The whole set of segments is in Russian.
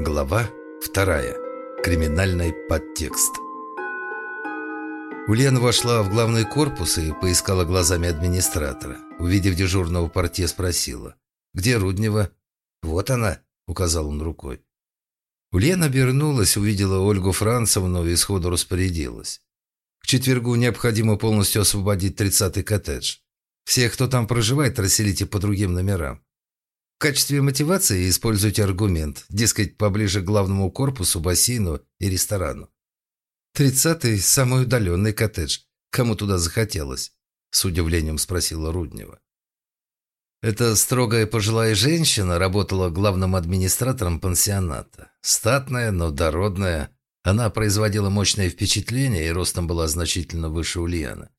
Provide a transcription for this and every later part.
Глава вторая. Криминальный подтекст. Ульяна вошла в главный корпус и поискала глазами администратора. Увидев дежурного портье, спросила. «Где Руднева?» «Вот она», — указал он рукой. Ульяна обернулась, увидела Ольгу Францевну и сходу распорядилась. К четвергу необходимо полностью освободить тридцатый коттедж. Всех, кто там проживает, расселите по другим номерам. В качестве мотивации используйте аргумент, дескать, поближе к главному корпусу, бассейну и ресторану. «Тридцатый – самый удаленный коттедж. Кому туда захотелось?» – с удивлением спросила Руднева. Эта строгая пожилая женщина работала главным администратором пансионата. Статная, но дородная. Она производила мощное впечатление и ростом была значительно выше Ульяна.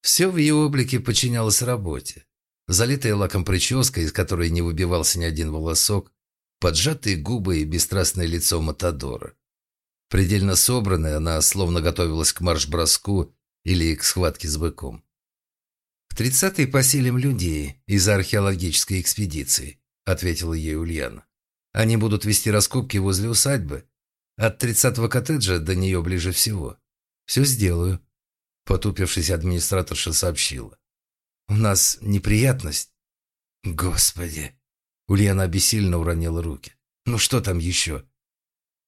Все в ее облике подчинялось работе. Залитая лаком прическа, из которой не выбивался ни один волосок, поджатые губы и бесстрастное лицо Матадора. Предельно собранная, она словно готовилась к марш-броску или к схватке с быком. «В тридцатые поселим людей из-за археологической экспедиции», ответила ей Ульяна. «Они будут вести раскопки возле усадьбы. От тридцатого коттеджа до нее ближе всего. Все сделаю», потупившись, администраторша сообщила. У нас неприятность. Господи. Ульяна обессильно уронила руки. Ну что там еще?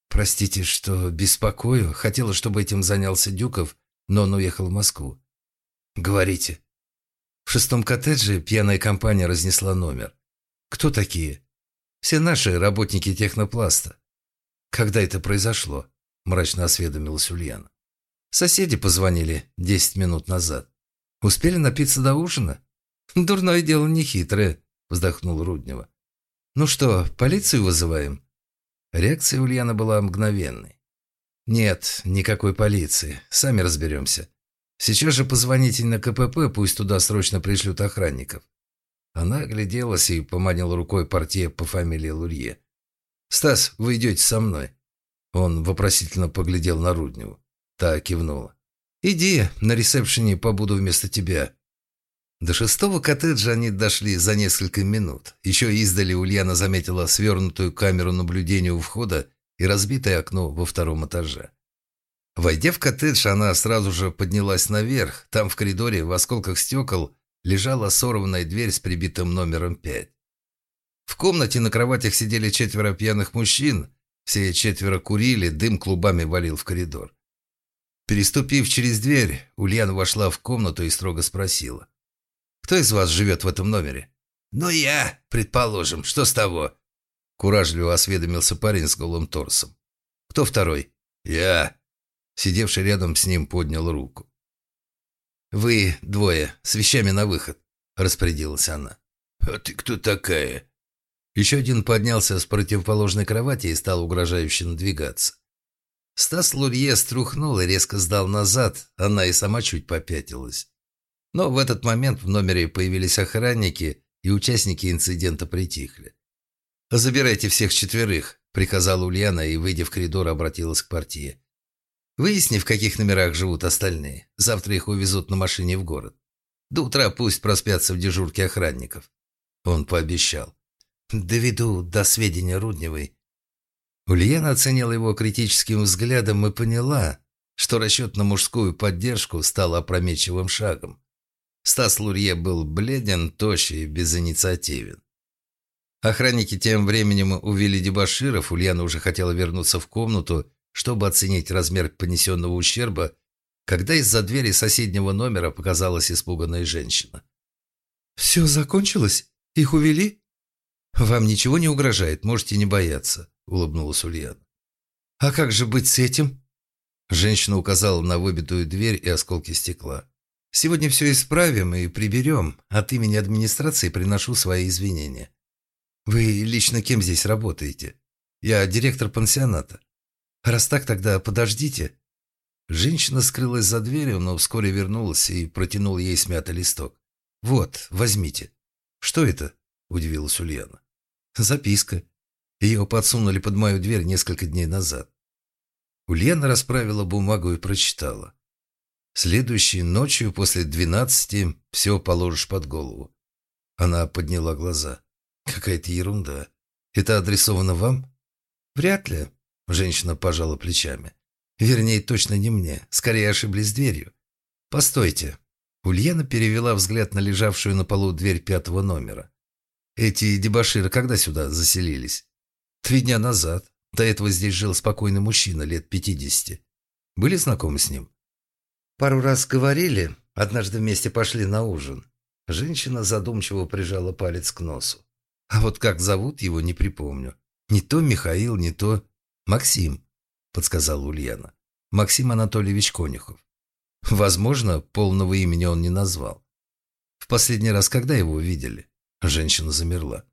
Простите, что беспокою. Хотела, чтобы этим занялся Дюков, но он уехал в Москву. Говорите. В шестом коттедже пьяная компания разнесла номер. Кто такие? Все наши работники технопласта. Когда это произошло? Мрачно осведомилась Ульяна. Соседи позвонили десять минут назад. Успели напиться до ужина? Дурное дело нехитрое, вздохнул Руднева. Ну что, полицию вызываем? Реакция Ульяна была мгновенной. Нет, никакой полиции. Сами разберемся. Сейчас же позвоните на КПП, пусть туда срочно пришлют охранников. Она огляделась и поманила рукой портье по фамилии Лурье. «Стас, вы идете со мной?» Он вопросительно поглядел на Рудневу. Та кивнула. «Иди, на ресепшене побуду вместо тебя». До шестого коттеджа они дошли за несколько минут. Еще издали Ульяна заметила свернутую камеру наблюдения у входа и разбитое окно во втором этаже. Войдя в коттедж, она сразу же поднялась наверх. Там в коридоре в осколках стекол лежала сорванная дверь с прибитым номером пять. В комнате на кроватях сидели четверо пьяных мужчин. Все четверо курили, дым клубами валил в коридор. Переступив через дверь, Ульяна вошла в комнату и строго спросила. «Кто из вас живет в этом номере?» «Ну я, предположим. Что с того?» Куражливо осведомился парень с голым торсом. «Кто второй?» «Я». Сидевший рядом с ним поднял руку. «Вы двое, с вещами на выход», — распорядилась она. «А ты кто такая?» Еще один поднялся с противоположной кровати и стал угрожающе надвигаться. Стас Лурье струхнул и резко сдал назад, она и сама чуть попятилась. Но в этот момент в номере появились охранники, и участники инцидента притихли. «Забирайте всех четверых», — приказала Ульяна и, выйдя в коридор, обратилась к партии. «Выясни, в каких номерах живут остальные. Завтра их увезут на машине в город. До утра пусть проспятся в дежурке охранников». Он пообещал. «Доведу до сведения Рудневой. Ульяна оценила его критическим взглядом и поняла, что расчет на мужскую поддержку стал опрометчивым шагом. Стас Лурье был бледен, тощий и безинициативен. Охранники тем временем увели дебаширов, Ульяна уже хотела вернуться в комнату, чтобы оценить размер понесенного ущерба, когда из-за двери соседнего номера показалась испуганная женщина. «Все закончилось? Их увели?» «Вам ничего не угрожает, можете не бояться улыбнулась Ульяна. «А как же быть с этим?» Женщина указала на выбитую дверь и осколки стекла. «Сегодня все исправим и приберем. От имени администрации приношу свои извинения. Вы лично кем здесь работаете? Я директор пансионата. Раз так, тогда подождите». Женщина скрылась за дверью, но вскоре вернулась и протянула ей смятый листок. «Вот, возьмите». «Что это?» – удивилась Ульяна. «Записка. Ее подсунули под мою дверь несколько дней назад. Ульяна расправила бумагу и прочитала. Следующей ночью после двенадцати все положишь под голову. Она подняла глаза. Какая-то ерунда. Это адресовано вам? Вряд ли. Женщина пожала плечами. Вернее, точно не мне. Скорее ошиблись дверью. Постойте. Ульяна перевела взгляд на лежавшую на полу дверь пятого номера. Эти дебоширы когда сюда заселились? Три дня назад. До этого здесь жил спокойный мужчина лет пятидесяти. Были знакомы с ним? Пару раз говорили, однажды вместе пошли на ужин. Женщина задумчиво прижала палец к носу. А вот как зовут его, не припомню. Не то Михаил, не то... Максим, подсказала Ульяна. Максим Анатольевич Конюхов. Возможно, полного имени он не назвал. В последний раз когда его видели? Женщина замерла.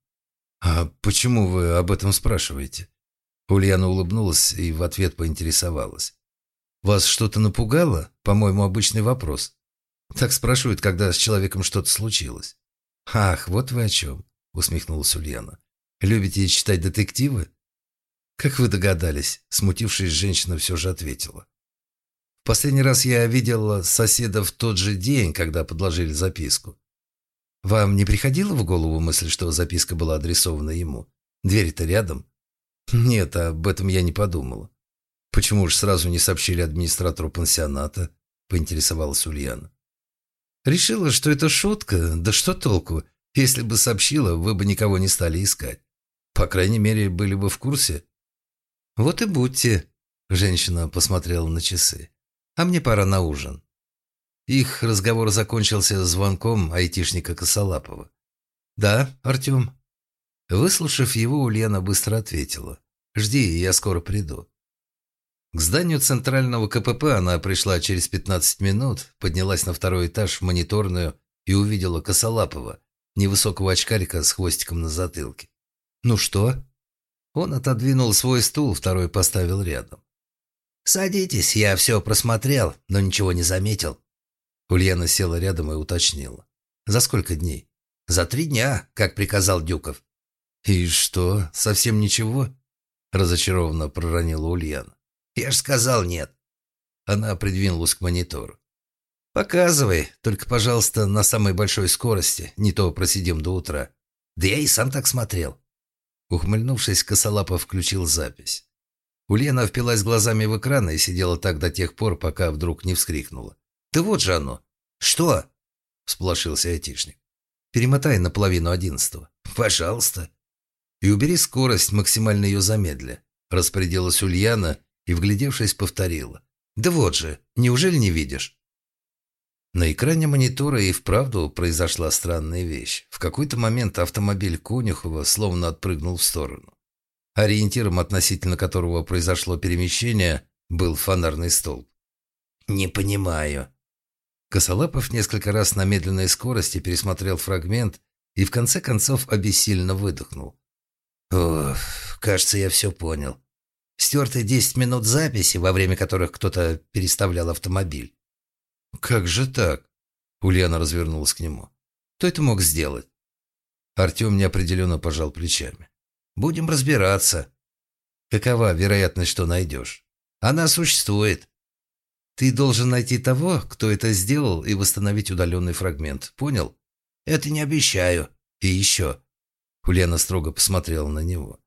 «А почему вы об этом спрашиваете?» Ульяна улыбнулась и в ответ поинтересовалась. «Вас что-то напугало? По-моему, обычный вопрос. Так спрашивают, когда с человеком что-то случилось». «Ах, вот вы о чем», — усмехнулась Ульяна. «Любите читать детективы?» «Как вы догадались?» — смутившись, женщина все же ответила. «В последний раз я видела соседа в тот же день, когда подложили записку. Вам не приходила в голову мысль, что записка была адресована ему? Дверь-то рядом?» «Нет, об этом я не подумала». «Почему же сразу не сообщили администратору пансионата?» – поинтересовалась Ульяна. «Решила, что это шутка. Да что толку? Если бы сообщила, вы бы никого не стали искать. По крайней мере, были бы в курсе». «Вот и будьте», – женщина посмотрела на часы. «А мне пора на ужин». Их разговор закончился звонком айтишника Косолапова. «Да, Артем?» Выслушав его, Ульяна быстро ответила. «Жди, я скоро приду». К зданию центрального КПП она пришла через 15 минут, поднялась на второй этаж в мониторную и увидела Косолапова, невысокого очкарика с хвостиком на затылке. «Ну что?» Он отодвинул свой стул, второй поставил рядом. «Садитесь, я все просмотрел, но ничего не заметил». Ульяна села рядом и уточнила. «За сколько дней?» «За три дня, как приказал Дюков». «И что, совсем ничего?» Разочарованно проронила Ульяна. «Я ж сказал нет». Она придвинулась к монитору. «Показывай, только, пожалуйста, на самой большой скорости, не то просидим до утра». «Да я и сам так смотрел». Ухмыльнувшись, Косолапов включил запись. Ульяна впилась глазами в экран и сидела так до тех пор, пока вдруг не вскрикнула. «Ты вот же оно!» «Что?» – всполошился айтишник. «Перемотай на половину одиннадцатого». «Пожалуйста». «И убери скорость, максимально ее замедля», – распорядилась Ульяна и, вглядевшись, повторила. «Да вот же, неужели не видишь?» На экране монитора и вправду произошла странная вещь. В какой-то момент автомобиль Конюхова словно отпрыгнул в сторону. Ориентиром, относительно которого произошло перемещение, был фонарный столб. «Не понимаю», Косолапов несколько раз на медленной скорости пересмотрел фрагмент и в конце концов обессильно выдохнул. «Ох, кажется, я все понял. Стерты 10 минут записи, во время которых кто-то переставлял автомобиль». «Как же так?» Ульяна развернулась к нему. «Кто это мог сделать?» Артем неопределенно пожал плечами. «Будем разбираться. Какова вероятность, что найдешь? Она существует. Ты должен найти того, кто это сделал, и восстановить удаленный фрагмент. Понял? Это не обещаю. И еще. Ульяна строго посмотрела на него.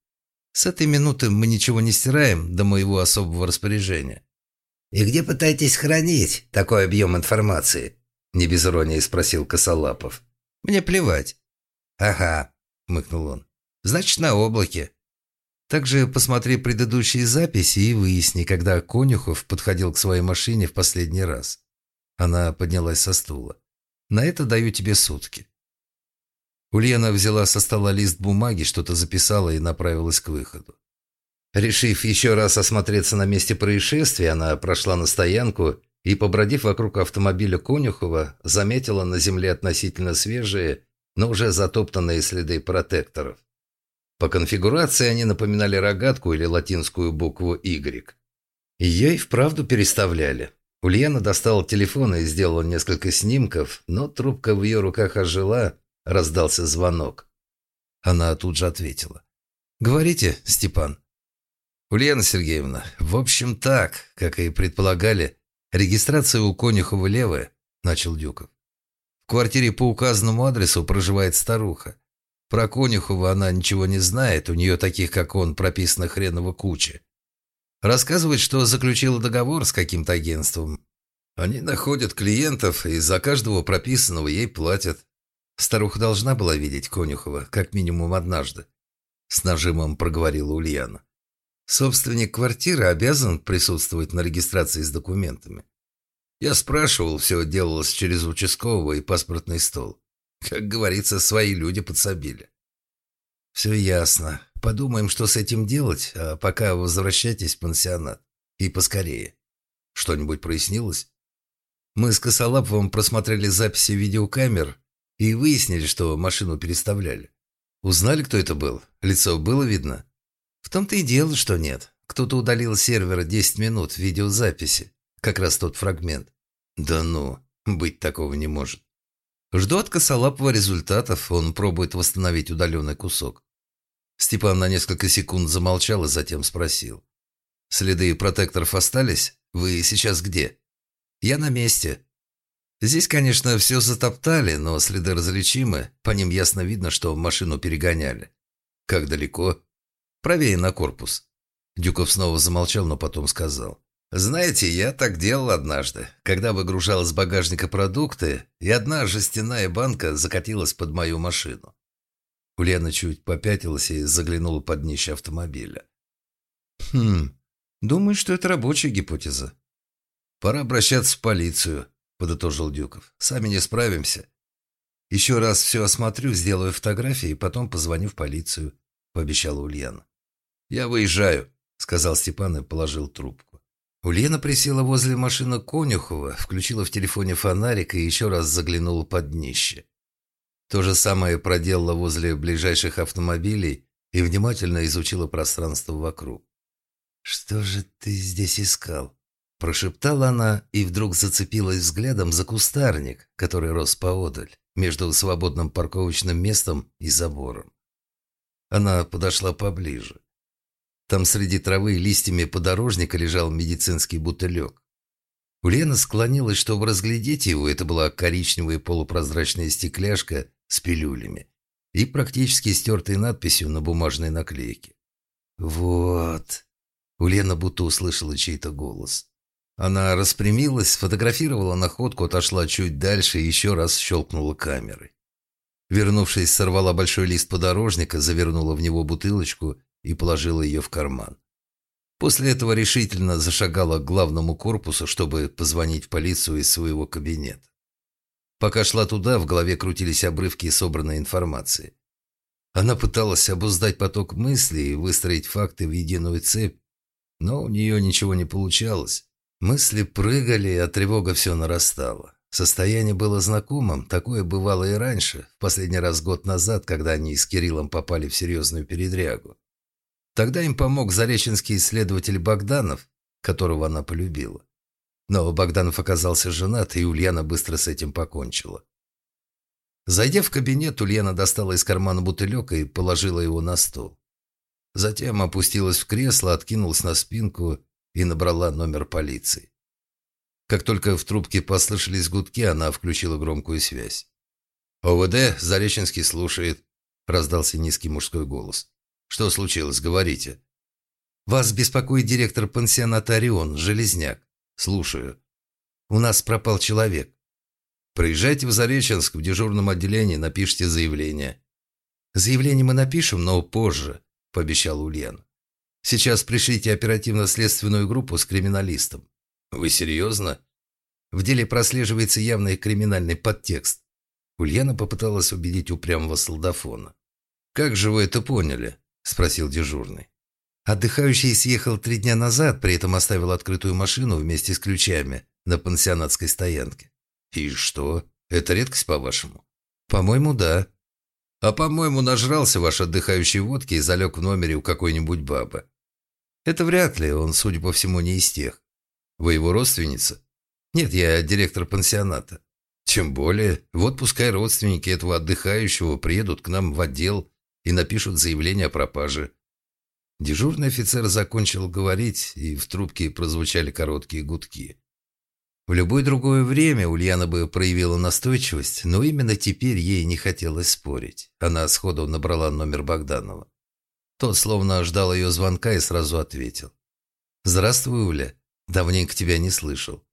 С этой минуты мы ничего не стираем до моего особого распоряжения. «И где пытаетесь хранить такой объем информации?» Не без иронии спросил Косолапов. «Мне плевать». «Ага», — мыкнул он. «Значит, на облаке. Также посмотри предыдущие записи и выясни, когда Конюхов подходил к своей машине в последний раз. Она поднялась со стула. На это даю тебе сутки. Ульяна взяла со стола лист бумаги, что-то записала и направилась к выходу. Решив еще раз осмотреться на месте происшествия, она прошла на стоянку и, побродив вокруг автомобиля Конюхова, заметила на земле относительно свежие, но уже затоптанные следы протекторов. По конфигурации они напоминали рогатку или латинскую букву «Y». Ее и вправду переставляли. Ульяна достала телефон и сделала несколько снимков, но трубка в ее руках ожила, раздался звонок. Она тут же ответила. «Говорите, Степан». «Ульяна Сергеевна, в общем так, как и предполагали, регистрация у Конюхова левая», – начал Дюков. «В квартире по указанному адресу проживает старуха. Про Конюхова она ничего не знает, у нее таких, как он, прописано хреново куча. Рассказывает, что заключила договор с каким-то агентством. Они находят клиентов, и за каждого прописанного ей платят. Старуха должна была видеть Конюхова, как минимум однажды. С нажимом проговорила Ульяна. Собственник квартиры обязан присутствовать на регистрации с документами. Я спрашивал, все делалось через участкового и паспортный стол. Как говорится, свои люди подсобили. Все ясно. Подумаем, что с этим делать, а пока возвращайтесь в пансионат. И поскорее. Что-нибудь прояснилось? Мы с Косолаповым просмотрели записи видеокамер и выяснили, что машину переставляли. Узнали, кто это был? Лицо было видно? В том-то и дело, что нет. Кто-то удалил с сервера 10 минут видеозаписи. Как раз тот фрагмент. Да ну, быть такого не может. Жду от Косолапова результатов, он пробует восстановить удаленный кусок. Степан на несколько секунд замолчал и затем спросил. «Следы протекторов остались? Вы сейчас где?» «Я на месте». Здесь, конечно, все затоптали, но следы различимы, по ним ясно видно, что машину перегоняли. «Как далеко?» «Правее на корпус». Дюков снова замолчал, но потом сказал. Знаете, я так делал однажды, когда выгружал из багажника продукты, и одна жестяная банка закатилась под мою машину. Ульяна чуть попятилась и заглянула под днище автомобиля. «Хм, думаю, что это рабочая гипотеза». «Пора обращаться в полицию», — подытожил Дюков. «Сами не справимся». «Еще раз все осмотрю, сделаю фотографии и потом позвоню в полицию», — пообещала Ульяна. «Я выезжаю», — сказал Степан и положил трубку. Ульяна присела возле машины Конюхова, включила в телефоне фонарик и еще раз заглянула под днище. То же самое проделала возле ближайших автомобилей и внимательно изучила пространство вокруг. «Что же ты здесь искал?» Прошептала она и вдруг зацепилась взглядом за кустарник, который рос поодаль, между свободным парковочным местом и забором. Она подошла поближе. Там среди травы и листьями подорожника лежал медицинский бутылек. Ульяна склонилась, чтобы разглядеть его. Это была коричневая полупрозрачная стекляшка с пилюлями и практически стертой надписью на бумажной наклейке. «Вот». Ульяна будто услышала чей-то голос. Она распрямилась, сфотографировала находку, отошла чуть дальше и еще раз щелкнула камерой. Вернувшись, сорвала большой лист подорожника, завернула в него бутылочку и положила ее в карман. После этого решительно зашагала к главному корпусу, чтобы позвонить в полицию из своего кабинета. Пока шла туда, в голове крутились обрывки собранной информации. Она пыталась обуздать поток мыслей и выстроить факты в единую цепь, но у нее ничего не получалось. Мысли прыгали, а тревога все нарастала. Состояние было знакомым, такое бывало и раньше, в последний раз год назад, когда они с Кириллом попали в серьезную передрягу. Тогда им помог зареченский исследователь Богданов, которого она полюбила. Но Богданов оказался женат, и Ульяна быстро с этим покончила. Зайдя в кабинет, Ульяна достала из кармана бутылек и положила его на стол. Затем опустилась в кресло, откинулась на спинку и набрала номер полиции. Как только в трубке послышались гудки, она включила громкую связь. «ОВД, Зареченский слушает», – раздался низкий мужской голос. «Что случилось? Говорите». «Вас беспокоит директор пансионата «Орион», Железняк. Слушаю. У нас пропал человек. Приезжайте в Зареченск, в дежурном отделении, напишите заявление». «Заявление мы напишем, но позже», – пообещал Ульян. «Сейчас пришлите оперативно-следственную группу с криминалистом». «Вы серьезно?» В деле прослеживается явный криминальный подтекст. Ульяна попыталась убедить упрямого солдафона. «Как же вы это поняли?» – спросил дежурный. Отдыхающий съехал три дня назад, при этом оставил открытую машину вместе с ключами на пансионатской стоянке. И что? Это редкость, по-вашему? По-моему, да. А по-моему, нажрался ваш отдыхающий водки и залег в номере у какой-нибудь бабы. Это вряд ли, он, судя по всему, не из тех. Вы его родственница? Нет, я директор пансионата. Тем более, вот пускай родственники этого отдыхающего приедут к нам в отдел и напишут заявление о пропаже. Дежурный офицер закончил говорить, и в трубке прозвучали короткие гудки. В любое другое время Ульяна бы проявила настойчивость, но именно теперь ей не хотелось спорить. Она сходу набрала номер Богданова. Тот словно ждал ее звонка и сразу ответил. «Здравствуй, Уля. Давненько тебя не слышал».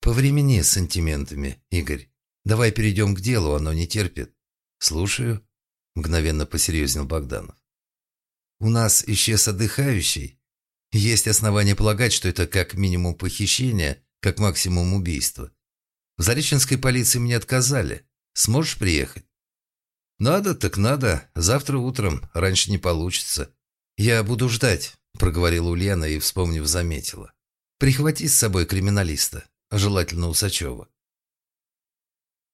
«Повремени с сантиментами, Игорь. Давай перейдем к делу, оно не терпит». «Слушаю», — мгновенно посерьезнел Богданов. «У нас исчез отдыхающий. Есть основания полагать, что это как минимум похищение, как максимум убийство. В Зареченской полиции мне отказали. Сможешь приехать? Надо так надо. Завтра утром. Раньше не получится. Я буду ждать, проговорила Ульяна и, вспомнив, заметила. Прихвати с собой криминалиста, желательно Усачева.